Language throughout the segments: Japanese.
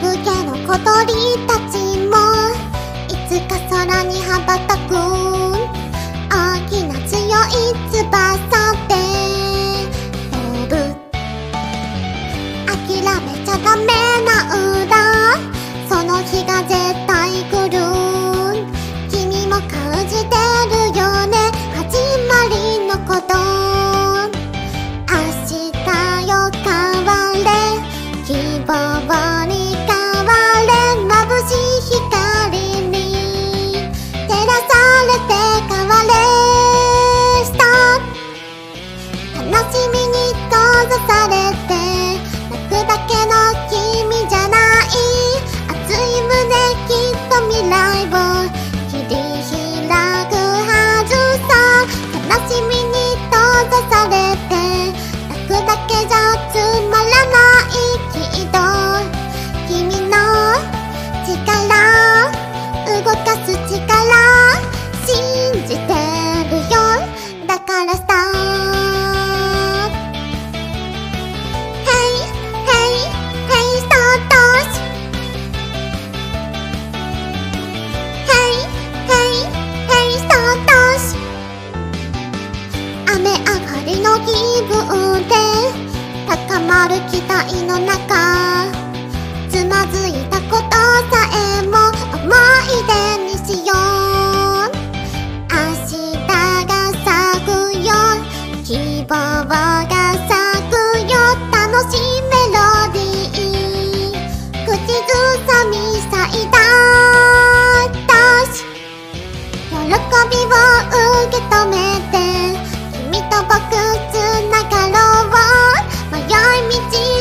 ぶけの小鳥たちもいつか空に羽ばたく。まで愛の中。つまずいたことさえも思い出にしよう。明日が咲くよ。希望が咲くよ。楽しいメロディー。口ずさみ咲いた私。喜びを受け止めて。君と僕つながろう。迷い道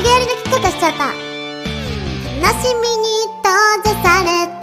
影やりのき方しちゃった。悲しみに閉ざされた。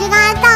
这个大。